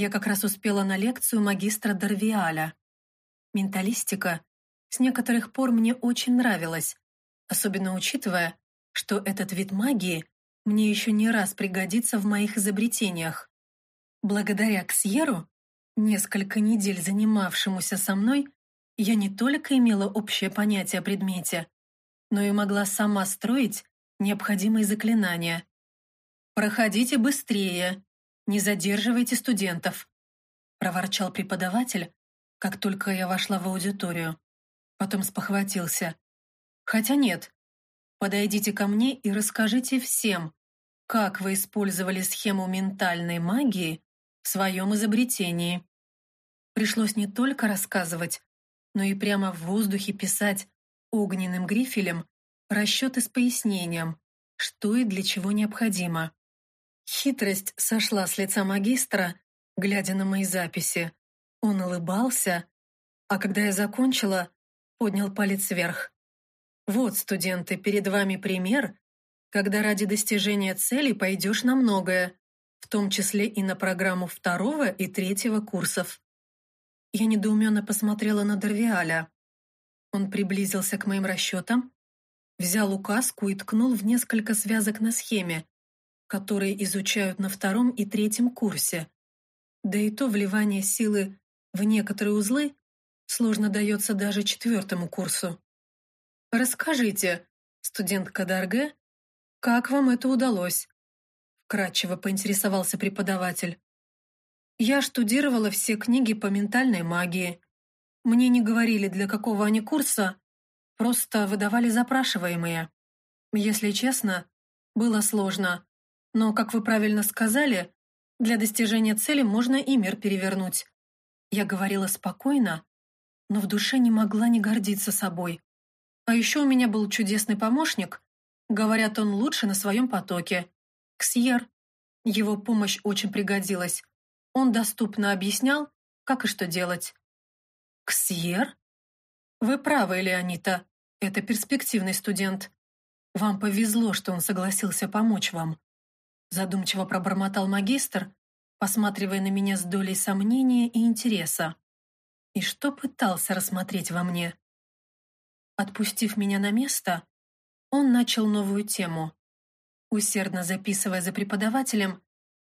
Я как раз успела на лекцию магистра Дарвиаля. Менталистика с некоторых пор мне очень нравилась, особенно учитывая, что этот вид магии мне еще не раз пригодится в моих изобретениях. Благодаря Ксьеру, несколько недель занимавшемуся со мной, я не только имела общее понятие о предмете, но и могла сама строить необходимые заклинания. «Проходите быстрее, не задерживайте студентов», проворчал преподаватель, как только я вошла в аудиторию. Потом спохватился. «Хотя нет, подойдите ко мне и расскажите всем, как вы использовали схему ментальной магии в своем изобретении». Пришлось не только рассказывать, но и прямо в воздухе писать огненным грифелем расчеты с пояснением, что и для чего необходимо. Хитрость сошла с лица магистра, глядя на мои записи. Он улыбался, а когда я закончила, поднял палец вверх. «Вот, студенты, перед вами пример, когда ради достижения цели пойдешь на многое, в том числе и на программу второго и третьего курсов». Я недоуменно посмотрела на Дорвиаля. Он приблизился к моим расчетам, взял указку и ткнул в несколько связок на схеме, которые изучают на втором и третьем курсе. Да и то вливание силы в некоторые узлы сложно дается даже четвертому курсу. «Расскажите, студент Кадарге, как вам это удалось?» Вкратчиво поинтересовался преподаватель. «Я штудировала все книги по ментальной магии. Мне не говорили, для какого они курса, просто выдавали запрашиваемые. Если честно, было сложно, но, как вы правильно сказали, для достижения цели можно и мир перевернуть. Я говорила спокойно, но в душе не могла не гордиться собой. А еще у меня был чудесный помощник, говорят, он лучше на своем потоке. Ксьер. Его помощь очень пригодилась. Он доступно объяснял, как и что делать. Ксьер? Вы правы, Леонита. Это перспективный студент. Вам повезло, что он согласился помочь вам. Задумчиво пробормотал магистр, посматривая на меня с долей сомнения и интереса. И что пытался рассмотреть во мне? Отпустив меня на место, он начал новую тему. Усердно записывая за преподавателем,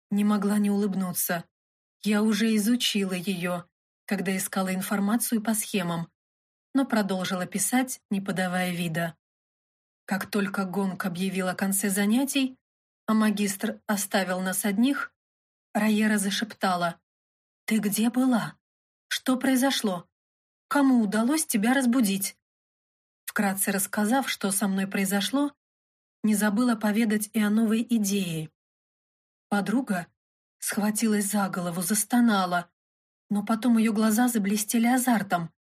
не могла не улыбнуться. Я уже изучила ее, когда искала информацию по схемам, но продолжила писать, не подавая вида. Как только Гонг объявил о конце занятий, а магистр оставил нас одних, Райера зашептала. «Ты где была? Что произошло? Кому удалось тебя разбудить?» Вкратце рассказав, что со мной произошло, не забыла поведать и о новой идее. Подруга схватилась за голову, застонала, но потом ее глаза заблестели азартом.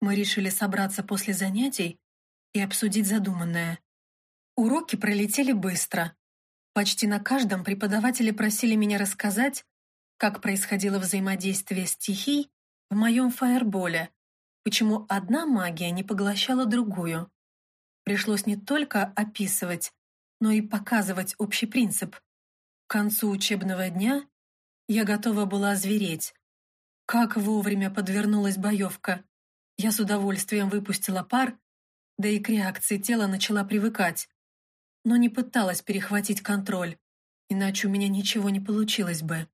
Мы решили собраться после занятий и обсудить задуманное. Уроки пролетели быстро. Почти на каждом преподаватели просили меня рассказать, как происходило взаимодействие стихий в моем фаерболе, почему одна магия не поглощала другую. Пришлось не только описывать, но и показывать общий принцип. К концу учебного дня я готова была звереть. Как вовремя подвернулась боевка. Я с удовольствием выпустила пар, да и к реакции тела начала привыкать но не пыталась перехватить контроль, иначе у меня ничего не получилось бы.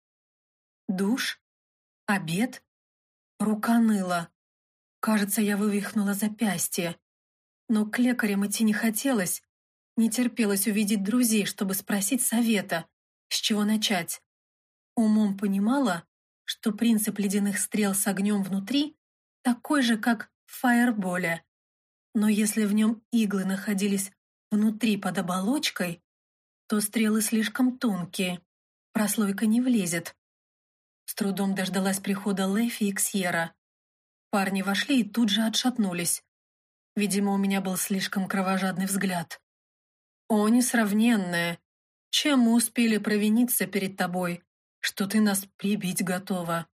Душ? Обед? Рука ныла. Кажется, я вывихнула запястье. Но к лекарям идти не хотелось, не терпелось увидеть друзей, чтобы спросить совета, с чего начать. Умом понимала, что принцип ледяных стрел с огнем внутри такой же, как в фаерболе. Но если в нем иглы находились внутри под оболочкой, то стрелы слишком тонкие, прослойка не влезет. С трудом дождалась прихода Лэфи и Ксьера. Парни вошли и тут же отшатнулись. Видимо, у меня был слишком кровожадный взгляд. «О, несравненная! Чем мы успели провиниться перед тобой, что ты нас прибить готова?»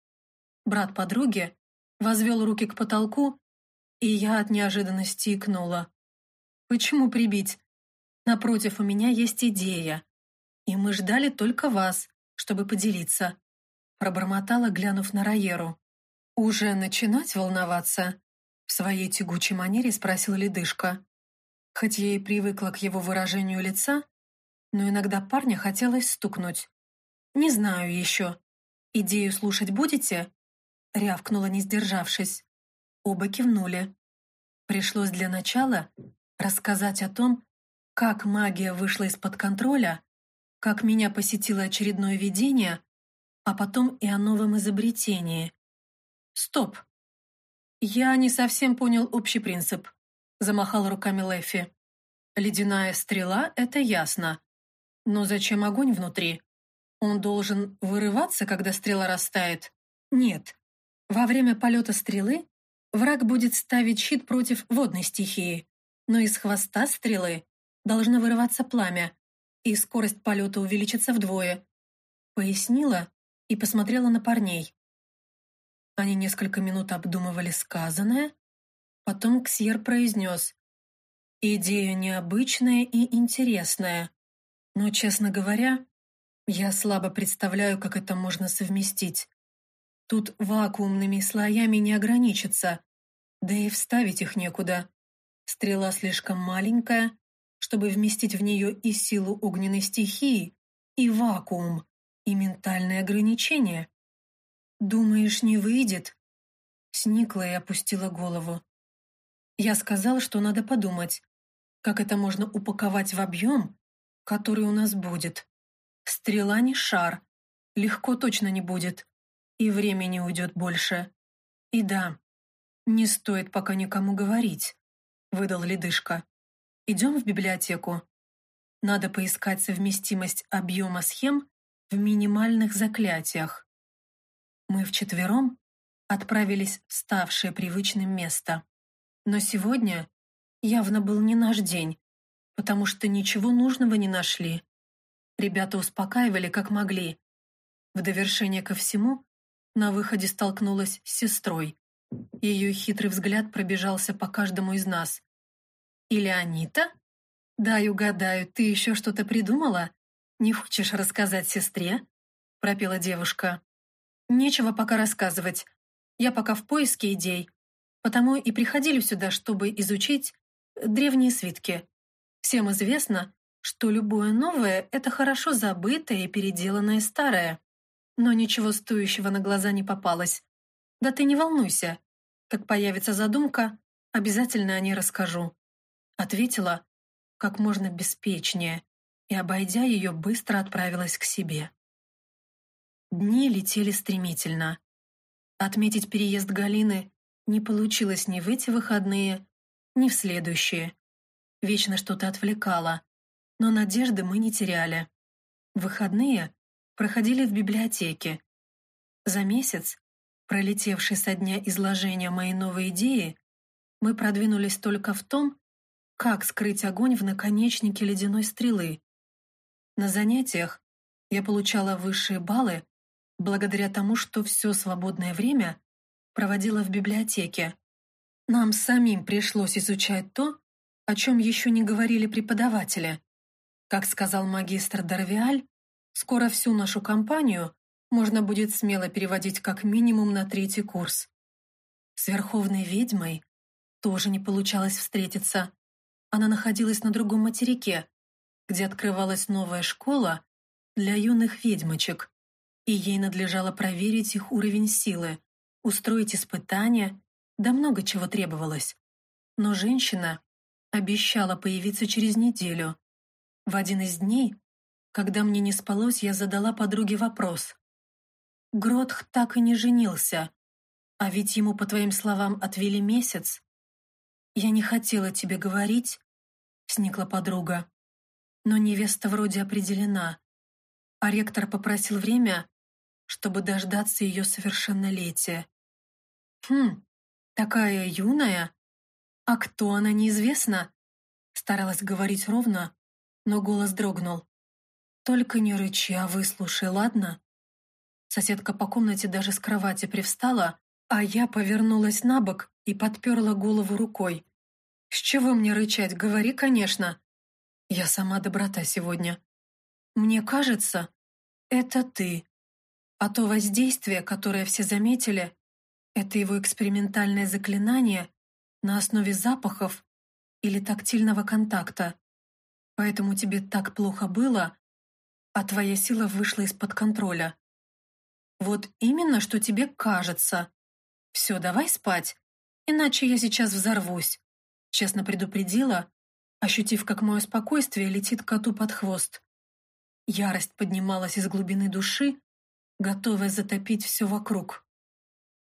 Брат подруги возвел руки к потолку, и я от неожиданности икнула. «Почему прибить? Напротив, у меня есть идея. И мы ждали только вас, чтобы поделиться. Пробормотала, глянув на Райеру. «Уже начинать волноваться?» В своей тягучей манере спросила ледышка. Хоть я и привыкла к его выражению лица, но иногда парня хотелось стукнуть. «Не знаю еще. Идею слушать будете?» Рявкнула, не сдержавшись. Оба кивнули. Пришлось для начала рассказать о том, как магия вышла из-под контроля, как меня посетило очередное видение, а потом и о новом изобретении. Стоп! Я не совсем понял общий принцип, замахал руками Лэффи. Ледяная стрела — это ясно. Но зачем огонь внутри? Он должен вырываться, когда стрела растает? Нет. Во время полета стрелы враг будет ставить щит против водной стихии, но из хвоста стрелы должно вырываться пламя, и скорость полета увеличится вдвое. Пояснила и посмотрела на парней. Они несколько минут обдумывали сказанное, потом Ксьер произнес «Идея необычная и интересная, но, честно говоря, я слабо представляю, как это можно совместить. Тут вакуумными слоями не ограничится, да и вставить их некуда. Стрела слишком маленькая, чтобы вместить в нее и силу огненной стихии, и вакуум, и ментальные ограничения. «Думаешь, не выйдет?» Сникла и опустила голову. Я сказал, что надо подумать, как это можно упаковать в объем, который у нас будет. Стрела не шар, легко точно не будет, и времени уйдет больше. И да, не стоит пока никому говорить, выдал ледышка. Идем в библиотеку. Надо поискать совместимость объема схем в минимальных заклятиях. Мы вчетвером отправились в ставшее привычным место. Но сегодня явно был не наш день, потому что ничего нужного не нашли. Ребята успокаивали, как могли. В довершение ко всему, на выходе столкнулась с сестрой. Ее хитрый взгляд пробежался по каждому из нас. Или Анита? Дай угадаю, ты еще что-то придумала? Не хочешь рассказать сестре? Пропела девушка. Нечего пока рассказывать. Я пока в поиске идей. Потому и приходили сюда, чтобы изучить древние свитки. Всем известно, что любое новое — это хорошо забытое и переделанное старое. Но ничего стоящего на глаза не попалось. Да ты не волнуйся. Как появится задумка, обязательно о ней расскажу ответила как можно беспечнее и, обойдя ее, быстро отправилась к себе. Дни летели стремительно. Отметить переезд Галины не получилось ни в эти выходные, ни в следующие. Вечно что-то отвлекало, но надежды мы не теряли. Выходные проходили в библиотеке. За месяц, пролетевший со дня изложения моей новой идеи, мы продвинулись только в том, как скрыть огонь в наконечнике ледяной стрелы. На занятиях я получала высшие баллы благодаря тому, что все свободное время проводила в библиотеке. Нам самим пришлось изучать то, о чем еще не говорили преподаватели. Как сказал магистр Дарвиаль, скоро всю нашу компанию можно будет смело переводить как минимум на третий курс. С Верховной ведьмой тоже не получалось встретиться. Она находилась на другом материке, где открывалась новая школа для юных ведьмочек, и ей надлежало проверить их уровень силы, устроить испытания, да много чего требовалось. Но женщина обещала появиться через неделю. В один из дней, когда мне не спалось, я задала подруге вопрос. «Гротх так и не женился, а ведь ему, по твоим словам, отвели месяц. «Я не хотела тебе говорить», — сникла подруга. «Но невеста вроде определена, а ректор попросил время, чтобы дождаться ее совершеннолетия». «Хм, такая юная? А кто она, неизвестно?» Старалась говорить ровно, но голос дрогнул. «Только не рычи, а выслушай, ладно?» Соседка по комнате даже с кровати привстала, а я повернулась на бок и подперла голову рукой. «С чего мне рычать? Говори, конечно!» «Я сама доброта сегодня». «Мне кажется, это ты». А то воздействие, которое все заметили, это его экспериментальное заклинание на основе запахов или тактильного контакта. Поэтому тебе так плохо было, а твоя сила вышла из-под контроля. Вот именно, что тебе кажется. Все, давай спать, иначе я сейчас взорвусь. Честно предупредила, ощутив, как мое спокойствие летит коту под хвост. Ярость поднималась из глубины души, готовая затопить все вокруг.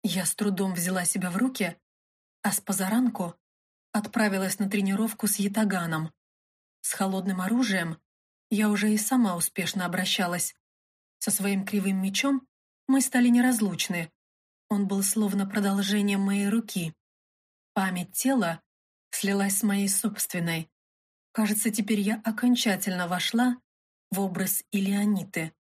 Я с трудом взяла себя в руки, а с позаранку отправилась на тренировку с ятаганом. С холодным оружием я уже и сама успешно обращалась. Со своим кривым мечом мы стали неразлучны. Он был словно продолжением моей руки. Память тела слилась с моей собственной. Кажется, теперь я окончательно вошла в образ Илеониты.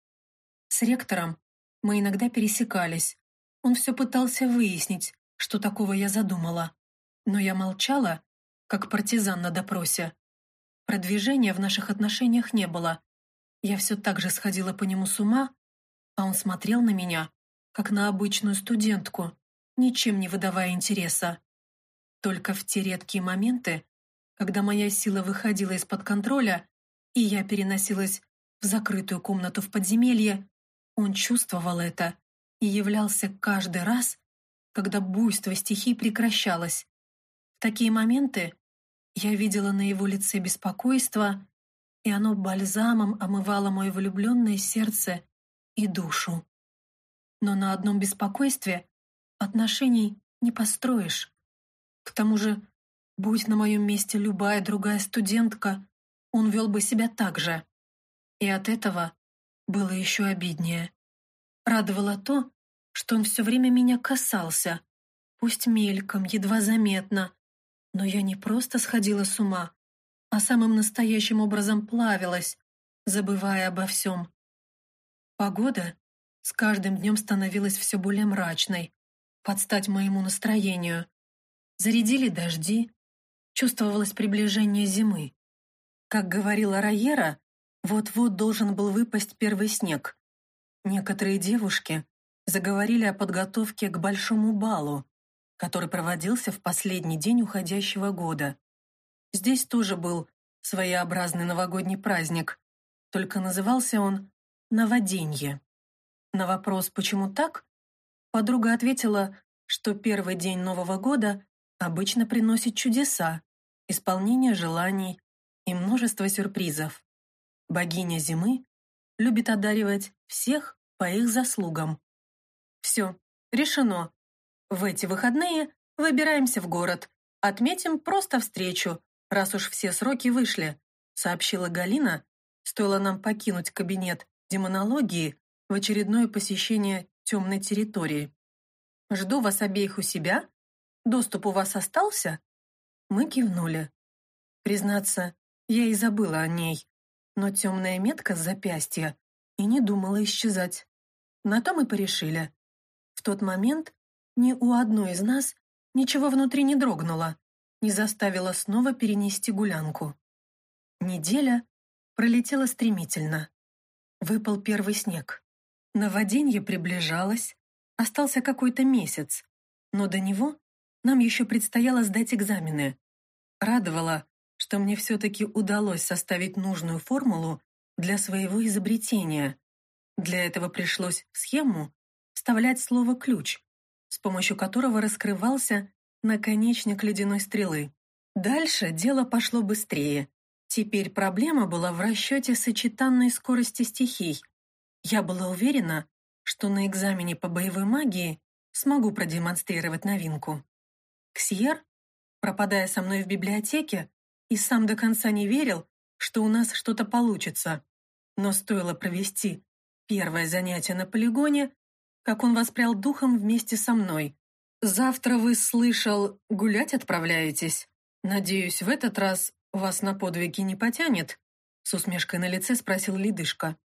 С ректором мы иногда пересекались. Он все пытался выяснить, что такого я задумала. Но я молчала, как партизан на допросе. Продвижения в наших отношениях не было. Я все так же сходила по нему с ума, а он смотрел на меня, как на обычную студентку, ничем не выдавая интереса. Только в те редкие моменты, когда моя сила выходила из-под контроля, и я переносилась в закрытую комнату в подземелье, он чувствовал это и являлся каждый раз, когда буйство стихий прекращалось. В такие моменты я видела на его лице беспокойство, и оно бальзамом омывало мое влюбленное сердце и душу. Но на одном беспокойстве отношений не построишь. К тому же, будь на моем месте любая другая студентка, он вел бы себя так же. И от этого было еще обиднее. Радовало то, что он все время меня касался, пусть мельком, едва заметно, но я не просто сходила с ума, а самым настоящим образом плавилась, забывая обо всем. Погода с каждым днем становилась все более мрачной, под стать моему настроению. Зарядили дожди, чувствовалось приближение зимы. Как говорила Райера, вот-вот должен был выпасть первый снег. Некоторые девушки заговорили о подготовке к большому балу, который проводился в последний день уходящего года. Здесь тоже был своеобразный новогодний праздник, только назывался он «Новоденье». На вопрос «почему так?» подруга ответила, что первый день Нового года обычно приносит чудеса, исполнение желаний и множество сюрпризов. Богиня зимы любит одаривать всех по их заслугам. Все, решено. В эти выходные выбираемся в город. Отметим просто встречу, раз уж все сроки вышли», сообщила Галина, стоило нам покинуть кабинет демонологии в очередное посещение темной территории. «Жду вас обеих у себя. Доступ у вас остался?» Мы кивнули. Признаться, я и забыла о ней, но темная метка с запястья и не думала исчезать. На то мы порешили. В тот момент ни у одной из нас ничего внутри не дрогнуло, не заставило снова перенести гулянку. Неделя пролетела стремительно. Выпал первый снег. Новоденье приближалось, остался какой-то месяц, но до него нам еще предстояло сдать экзамены. Радовало, что мне все-таки удалось составить нужную формулу для своего изобретения. Для этого пришлось в схему вставлять слово «ключ», с помощью которого раскрывался наконечник ледяной стрелы. Дальше дело пошло быстрее. Теперь проблема была в расчете сочетанной скорости стихий. Я была уверена, что на экзамене по боевой магии смогу продемонстрировать новинку. Ксьер, пропадая со мной в библиотеке, и сам до конца не верил, что у нас что-то получится. Но стоило провести первое занятие на полигоне, как он воспрял духом вместе со мной. «Завтра вы, слышал, гулять отправляетесь? Надеюсь, в этот раз вас на подвиги не потянет?» С усмешкой на лице спросил Лидышка.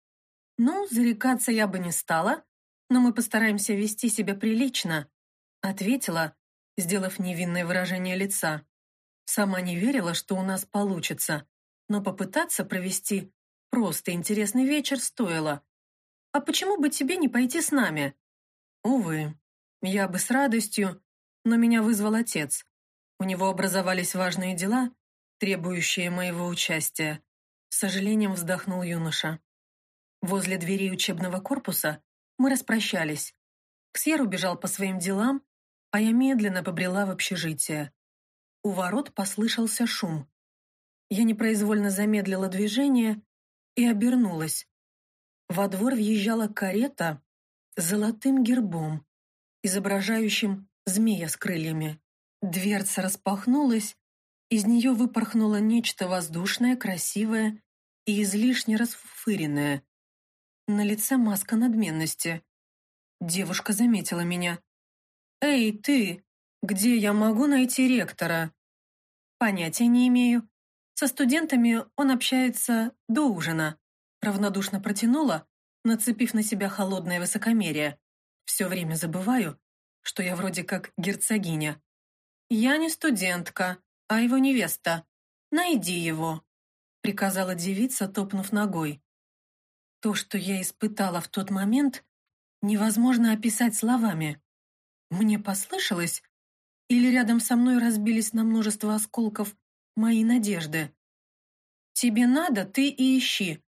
«Ну, зарекаться я бы не стала, но мы постараемся вести себя прилично», ответила, сделав невинное выражение лица. Сама не верила, что у нас получится, но попытаться провести просто интересный вечер стоило. а почему бы тебе не пойти с нами?» «Увы, я бы с радостью, но меня вызвал отец. У него образовались важные дела, требующие моего участия. С сожалением вздохнул юноша. Возле дверей учебного корпуса мы распрощались. Ксьер убежал по своим делам, а я медленно побрела в общежитие. У ворот послышался шум. Я непроизвольно замедлила движение и обернулась. Во двор въезжала карета с золотым гербом, изображающим змея с крыльями. Дверца распахнулась, из нее выпорхнуло нечто воздушное, красивое и излишне расфыренное. На лице маска надменности. Девушка заметила меня. «Эй, ты! Где я могу найти ректора?» «Понятия не имею. Со студентами он общается до ужина», равнодушно протянула, нацепив на себя холодное высокомерие. «Все время забываю, что я вроде как герцогиня. «Я не студентка, а его невеста. Найди его», — приказала девица, топнув ногой. То, что я испытала в тот момент, невозможно описать словами. Мне послышалось, или рядом со мной разбились на множество осколков мои надежды. «Тебе надо, ты и ищи.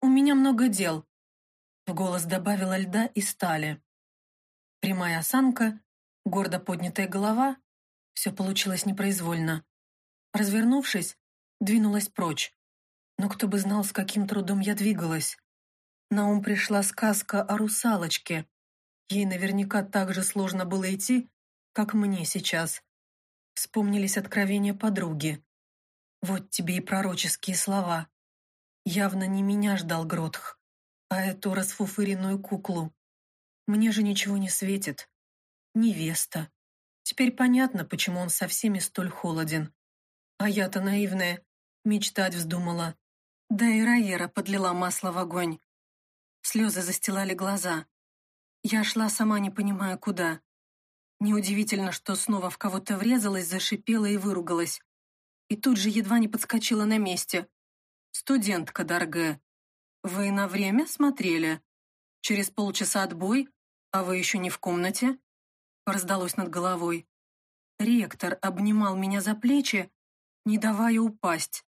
У меня много дел», — в голос добавила льда и стали. Прямая осанка, гордо поднятая голова — все получилось непроизвольно. Развернувшись, двинулась прочь. Но кто бы знал, с каким трудом я двигалась. На ум пришла сказка о русалочке. Ей наверняка так же сложно было идти, как мне сейчас. Вспомнились откровения подруги. Вот тебе и пророческие слова. Явно не меня ждал Гротх, а эту расфуфыренную куклу. Мне же ничего не светит. Невеста. Теперь понятно, почему он со всеми столь холоден. А я-то наивная, мечтать вздумала. Да и Раера подлила масло в огонь. Слезы застилали глаза. Я шла сама не понимая куда. Неудивительно, что снова в кого-то врезалась, зашипела и выругалась. И тут же едва не подскочила на месте. «Студентка, дорогая, вы на время смотрели? Через полчаса отбой, «А вы еще не в комнате?» раздалось над головой. Ректор обнимал меня за плечи, не давая упасть.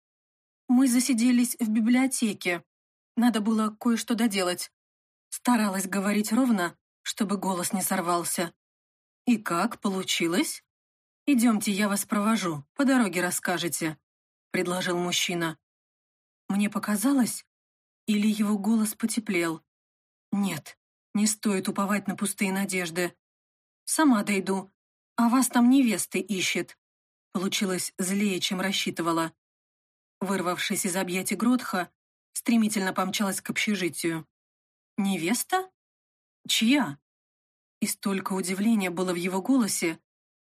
Мы засиделись в библиотеке. Надо было кое-что доделать. Старалась говорить ровно, чтобы голос не сорвался. «И как получилось?» «Идемте, я вас провожу, по дороге расскажете», — предложил мужчина. Мне показалось, или его голос потеплел. «Нет, не стоит уповать на пустые надежды. Сама дойду, а вас там невесты ищет. Получилось злее, чем рассчитывала. Вырвавшись из объятий Гротха, стремительно помчалась к общежитию. «Невеста? Чья?» И столько удивления было в его голосе,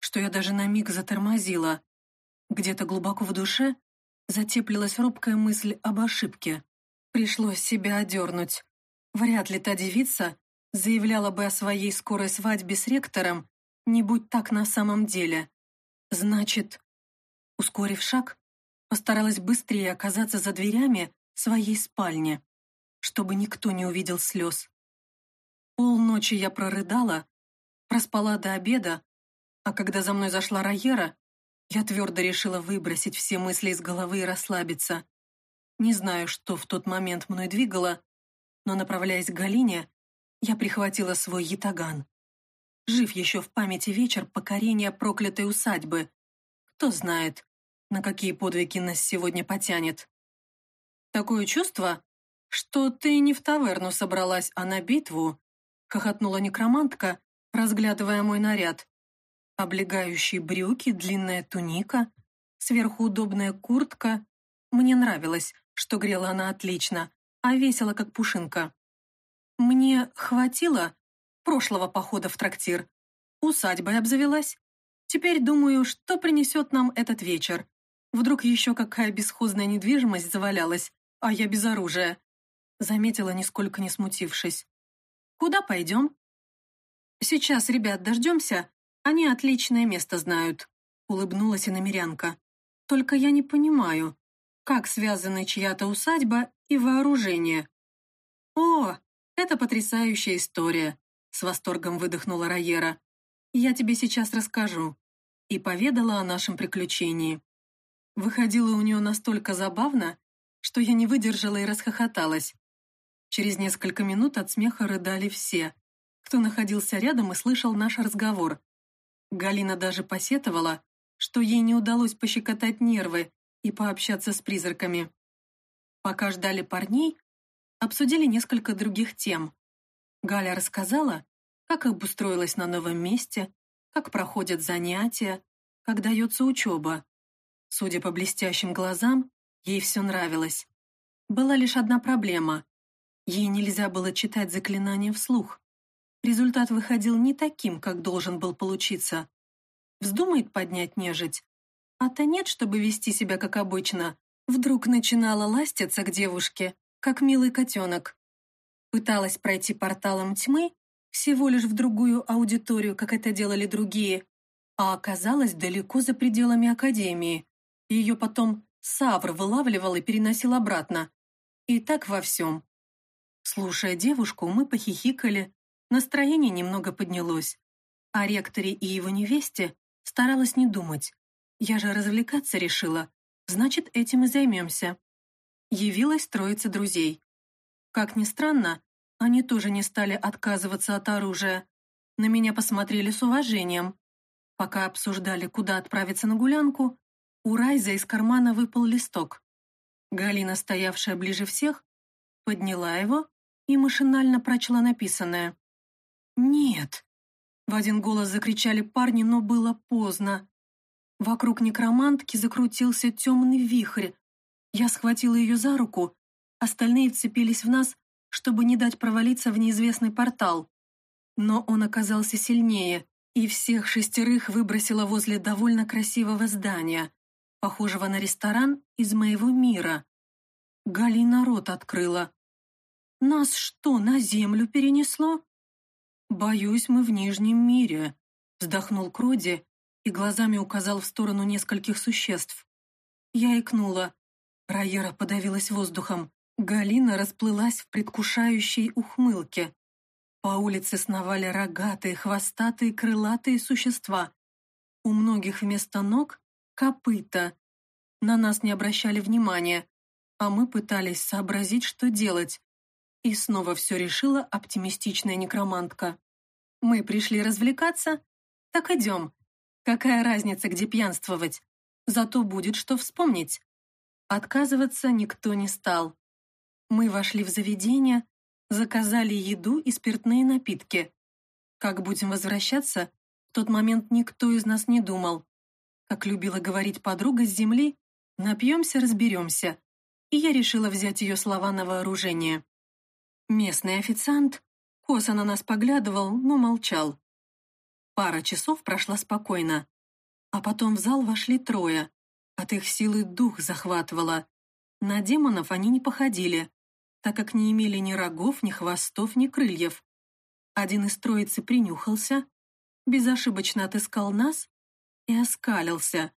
что я даже на миг затормозила. Где-то глубоко в душе затеплилась робкая мысль об ошибке. Пришлось себя одернуть. Вряд ли та девица заявляла бы о своей скорой свадьбе с ректором, не будь так на самом деле. Значит, ускорив шаг, постаралась быстрее оказаться за дверями своей спальни, чтобы никто не увидел слез. Полночи я прорыдала, проспала до обеда, а когда за мной зашла Райера, я твердо решила выбросить все мысли из головы и расслабиться. Не знаю, что в тот момент мной двигало, но, направляясь к Галине, я прихватила свой ятаган. Жив еще в памяти вечер покорения проклятой усадьбы. Кто знает, на какие подвиги нас сегодня потянет. Такое чувство, что ты не в таверну собралась, а на битву, хохотнула некромантка, разглядывая мой наряд. Облегающие брюки, длинная туника, сверху удобная куртка. Мне нравилось, что грела она отлично, а весело, как пушинка. Мне хватило прошлого похода в трактир. Усадьбой обзавелась. Теперь думаю, что принесет нам этот вечер. Вдруг еще какая бесхозная недвижимость завалялась, а я без оружия. Заметила, нисколько не смутившись. Куда пойдем? Сейчас ребят дождемся, они отличное место знают. Улыбнулась и намерянка. Только я не понимаю, как связаны чья-то усадьба и вооружение. О, «Это потрясающая история», — с восторгом выдохнула Райера. «Я тебе сейчас расскажу». И поведала о нашем приключении. Выходило у нее настолько забавно, что я не выдержала и расхохоталась. Через несколько минут от смеха рыдали все, кто находился рядом и слышал наш разговор. Галина даже посетовала, что ей не удалось пощекотать нервы и пообщаться с призраками. Пока ждали парней, обсудили несколько других тем. Галя рассказала, как обустроилась на новом месте, как проходят занятия, как дается учеба. Судя по блестящим глазам, ей все нравилось. Была лишь одна проблема. Ей нельзя было читать заклинания вслух. Результат выходил не таким, как должен был получиться. Вздумает поднять нежить. А-то нет, чтобы вести себя как обычно. Вдруг начинала ластиться к девушке, как милый котенок. Пыталась пройти порталом тьмы, всего лишь в другую аудиторию, как это делали другие, а оказалась далеко за пределами Академии. Ее потом Савр вылавливал и переносил обратно. И так во всем. Слушая девушку, мы похихикали, настроение немного поднялось. О ректоре и его невесте старалась не думать. Я же развлекаться решила, значит, этим и займемся. Явилась троица друзей. Как ни странно, они тоже не стали отказываться от оружия. На меня посмотрели с уважением. Пока обсуждали, куда отправиться на гулянку, у Райза из кармана выпал листок. Галина, стоявшая ближе всех, подняла его и машинально прочла написанное. «Нет!» — в один голос закричали парни, но было поздно. Вокруг некромантки закрутился темный вихрь. Я схватила ее за руку, остальные вцепились в нас, чтобы не дать провалиться в неизвестный портал. Но он оказался сильнее, и всех шестерых выбросило возле довольно красивого здания похожего на ресторан из моего мира. Галина рот открыла. «Нас что, на землю перенесло?» «Боюсь, мы в Нижнем мире», — вздохнул Кроди и глазами указал в сторону нескольких существ. Я икнула. Райера подавилась воздухом. Галина расплылась в предвкушающей ухмылке. По улице сновали рогатые, хвостатые, крылатые существа. У многих вместо ног копыта. На нас не обращали внимания, а мы пытались сообразить, что делать. И снова все решила оптимистичная некромантка. Мы пришли развлекаться? Так идем. Какая разница, где пьянствовать? Зато будет что вспомнить. Отказываться никто не стал. Мы вошли в заведение, заказали еду и спиртные напитки. Как будем возвращаться, в тот момент никто из нас не думал. Как любила говорить подруга с земли, напьемся, разберемся. И я решила взять ее слова на вооружение. Местный официант косо на нас поглядывал, но молчал. Пара часов прошла спокойно. А потом в зал вошли трое. От их силы дух захватывало. На демонов они не походили, так как не имели ни рогов, ни хвостов, ни крыльев. Один из троицы принюхался, безошибочно отыскал нас и оскалился.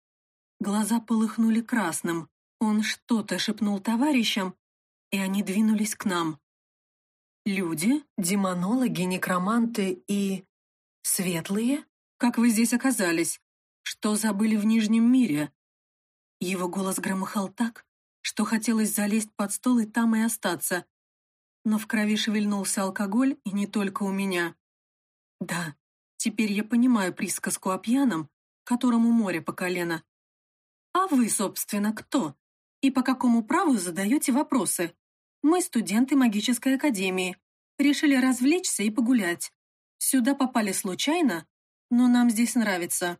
Глаза полыхнули красным. Он что-то шепнул товарищам, и они двинулись к нам. Люди, демонологи, некроманты и... Светлые? Как вы здесь оказались? Что забыли в Нижнем мире? Его голос громыхал так, что хотелось залезть под стол и там и остаться. Но в крови шевельнулся алкоголь, и не только у меня. Да, теперь я понимаю присказку о пьяном, которому море по колено. А вы, собственно, кто? И по какому праву задаете вопросы? Мы студенты магической академии. Решили развлечься и погулять. Сюда попали случайно, но нам здесь нравится.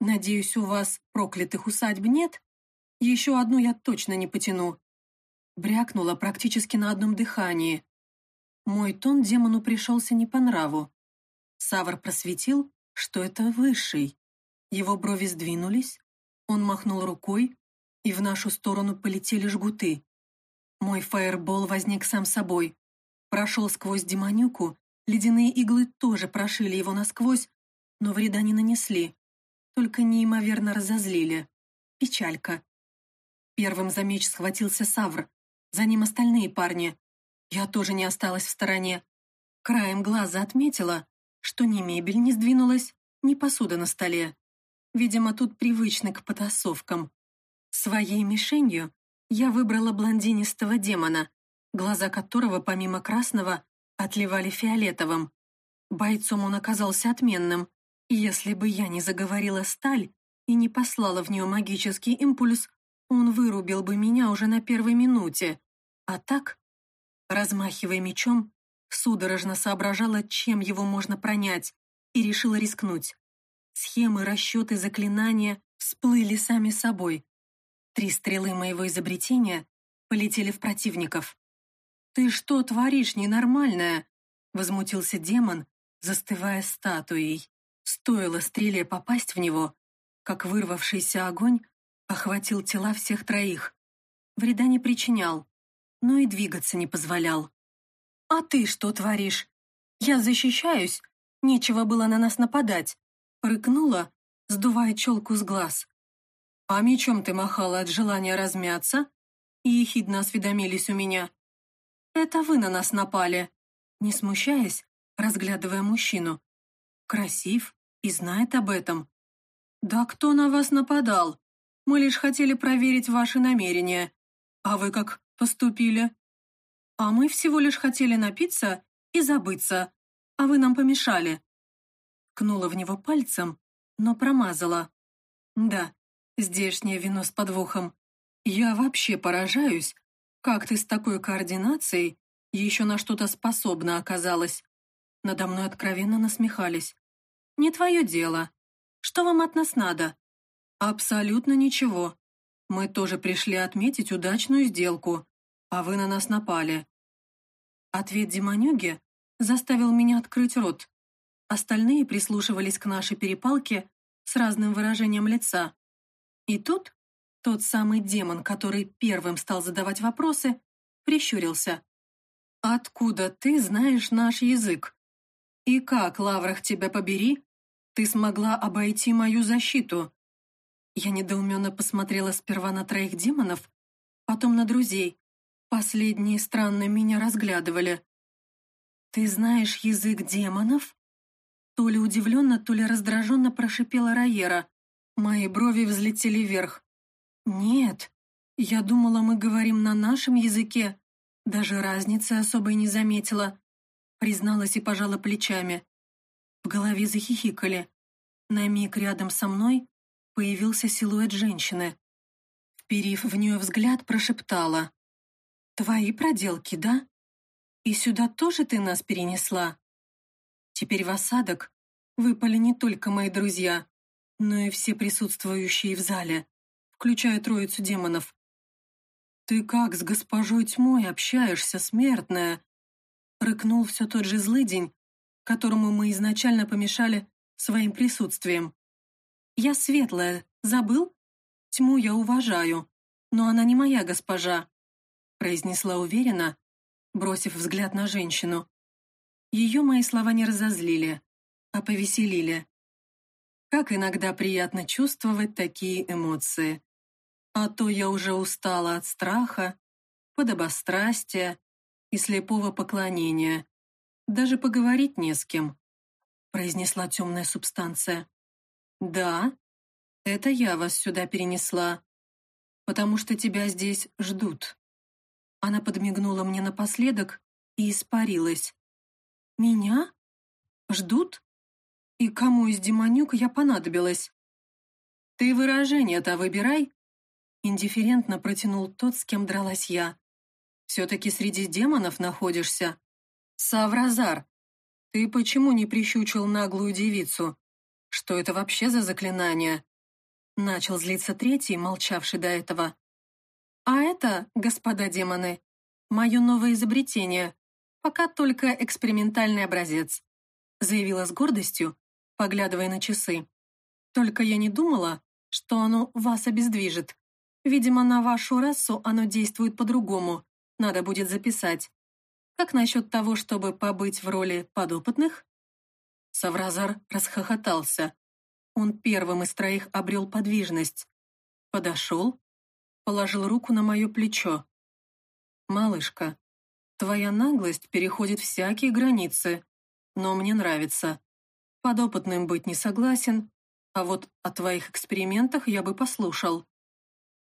Надеюсь, у вас проклятых усадьб нет? Еще одну я точно не потяну. Брякнула практически на одном дыхании. Мой тон демону пришелся не по нраву. Савр просветил, что это высший. Его брови сдвинулись, он махнул рукой, и в нашу сторону полетели жгуты. Мой фаербол возник сам собой. Прошел сквозь демонюку, ледяные иглы тоже прошили его насквозь, но вреда не нанесли, только неимоверно разозлили. Печалька. Первым за меч схватился Савр, за ним остальные парни. Я тоже не осталась в стороне. Краем глаза отметила, что ни мебель не сдвинулась, ни посуда на столе. Видимо, тут привычны к потасовкам. Своей мишенью я выбрала блондинистого демона, глаза которого, помимо красного, отливали фиолетовым. Бойцом он оказался отменным, если бы я не заговорила сталь и не послала в нее магический импульс, он вырубил бы меня уже на первой минуте. А так, размахивая мечом, судорожно соображала, чем его можно пронять, и решила рискнуть. Схемы, расчеты, заклинания всплыли сами собой. Три стрелы моего изобретения полетели в противников. «Ты что творишь, ненормальная?» — возмутился демон, застывая статуей. Стоило стреле попасть в него, как вырвавшийся огонь охватил тела всех троих. Вреда не причинял, но и двигаться не позволял. «А ты что творишь? Я защищаюсь, нечего было на нас нападать», рыкнула, сдувая челку с глаз. «А мечом ты махала от желания размяться?» и ехидно осведомились у меня. «Это вы на нас напали», не смущаясь, разглядывая мужчину. Красив и знает об этом. «Да кто на вас нападал? Мы лишь хотели проверить ваши намерения. А вы как поступили?» «А мы всего лишь хотели напиться и забыться, а вы нам помешали». Кнула в него пальцем, но промазала. «Да, здешнее вино с подвохом. Я вообще поражаюсь, как ты с такой координацией еще на что-то способна оказалась». Надо мной откровенно насмехались. «Не твое дело. Что вам от нас надо?» «Абсолютно ничего. Мы тоже пришли отметить удачную сделку, а вы на нас напали». Ответ демонюги заставил меня открыть рот. Остальные прислушивались к нашей перепалке с разным выражением лица. И тут тот самый демон, который первым стал задавать вопросы, прищурился. «Откуда ты знаешь наш язык?» И как, Лаврах, тебя побери, ты смогла обойти мою защиту? Я недоуменно посмотрела сперва на троих демонов, потом на друзей. Последние странно меня разглядывали. «Ты знаешь язык демонов?» То ли удивленно, то ли раздраженно прошипела Райера. Мои брови взлетели вверх. «Нет, я думала, мы говорим на нашем языке. Даже разницы особой не заметила призналась и пожала плечами. В голове захихикали. На миг рядом со мной появился силуэт женщины. Вперив в нее взгляд, прошептала. «Твои проделки, да? И сюда тоже ты нас перенесла?» Теперь в осадок выпали не только мои друзья, но и все присутствующие в зале, включая троицу демонов. «Ты как с госпожой тьмой общаешься, смертная?» Рыкнул все тот же злыдень, которому мы изначально помешали своим присутствием. «Я светлая, забыл? Тьму я уважаю, но она не моя госпожа», произнесла уверенно, бросив взгляд на женщину. Ее мои слова не разозлили, а повеселили. Как иногда приятно чувствовать такие эмоции. А то я уже устала от страха, подобострастия и слепого поклонения. Даже поговорить не с кем», — произнесла темная субстанция. «Да, это я вас сюда перенесла, потому что тебя здесь ждут». Она подмигнула мне напоследок и испарилась. «Меня? Ждут? И кому из демонюк я понадобилась?» «Ты выражение-то выбирай», — индифферентно протянул тот, с кем дралась я. Все-таки среди демонов находишься. Савразар, ты почему не прищучил наглую девицу? Что это вообще за заклинание? Начал злиться третий, молчавший до этого. А это, господа демоны, мое новое изобретение. Пока только экспериментальный образец. Заявила с гордостью, поглядывая на часы. Только я не думала, что оно вас обездвижит. Видимо, на вашу расу оно действует по-другому. Надо будет записать. Как насчет того, чтобы побыть в роли подопытных? Савразар расхохотался. Он первым из троих обрел подвижность. Подошел, положил руку на мое плечо. «Малышка, Твоя наглость переходит всякие границы, но мне нравится. Подопытным быть не согласен, а вот о твоих экспериментах я бы послушал.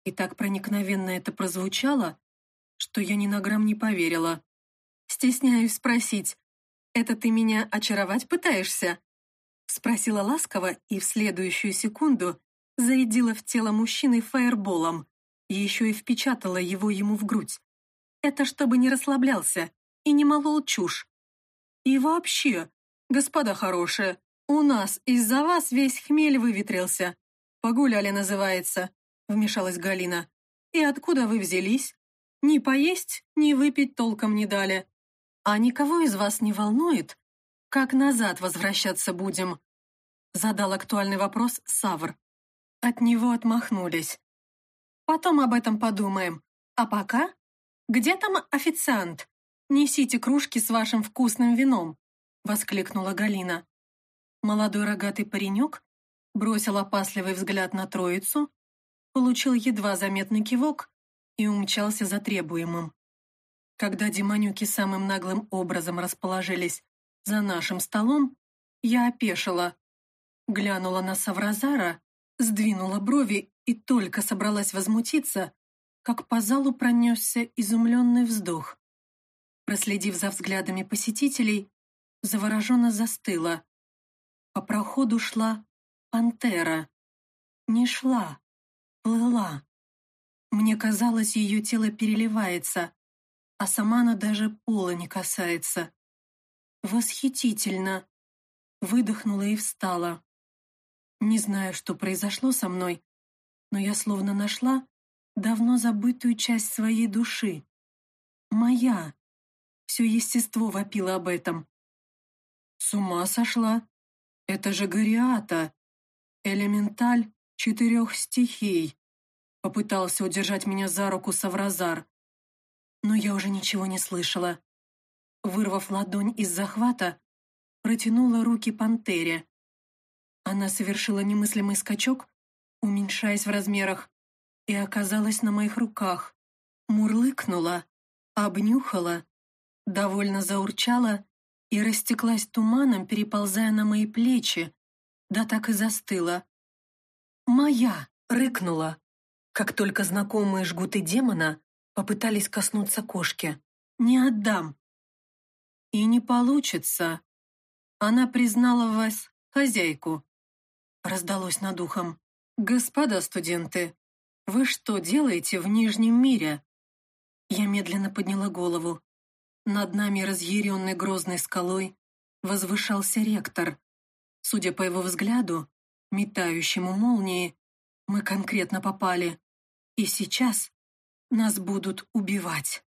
И так проникновенно это прозвучало, что я ни на грамм не поверила. Стесняюсь спросить, это ты меня очаровать пытаешься? Спросила ласково и в следующую секунду зарядила в тело мужчины фаерболом, еще и впечатала его ему в грудь. Это чтобы не расслаблялся и не молол чушь. И вообще, господа хорошие, у нас из-за вас весь хмель выветрился. Погуляли, называется, вмешалась Галина. И откуда вы взялись? Ни поесть, ни выпить толком не дали. А никого из вас не волнует, как назад возвращаться будем? Задал актуальный вопрос Савр. От него отмахнулись. Потом об этом подумаем. А пока «Где там официант? Несите кружки с вашим вкусным вином!» — воскликнула Галина. Молодой рогатый паренек бросил опасливый взгляд на троицу, получил едва заметный кивок и умчался за требуемым. Когда демонюки самым наглым образом расположились за нашим столом, я опешила, глянула на Савразара, сдвинула брови и только собралась возмутиться, как по залу пронесся изумленный вздох. Проследив за взглядами посетителей, завороженно застыла. По проходу шла пантера. Не шла, плыла. Мне казалось, ее тело переливается, а сама она даже пола не касается. Восхитительно! Выдохнула и встала. Не знаю, что произошло со мной, но я словно нашла давно забытую часть своей души. Моя. Все естество вопило об этом. С ума сошла? Это же Гориата, элементаль четырех стихий. Попытался удержать меня за руку Савразар. Но я уже ничего не слышала. Вырвав ладонь из захвата, протянула руки пантере. Она совершила немыслимый скачок, уменьшаясь в размерах, и оказалась на моих руках. Мурлыкнула, обнюхала, довольно заурчала и растеклась туманом, переползая на мои плечи, да так и застыла. «Моя!» — рыкнула, как только знакомые жгуты демона попытались коснуться кошки. «Не отдам!» «И не получится!» Она признала вас хозяйку. Раздалось над ухом. «Господа студенты, «Вы что делаете в Нижнем мире?» Я медленно подняла голову. Над нами, разъяренной грозной скалой, возвышался ректор. Судя по его взгляду, метающему молнии, мы конкретно попали. И сейчас нас будут убивать.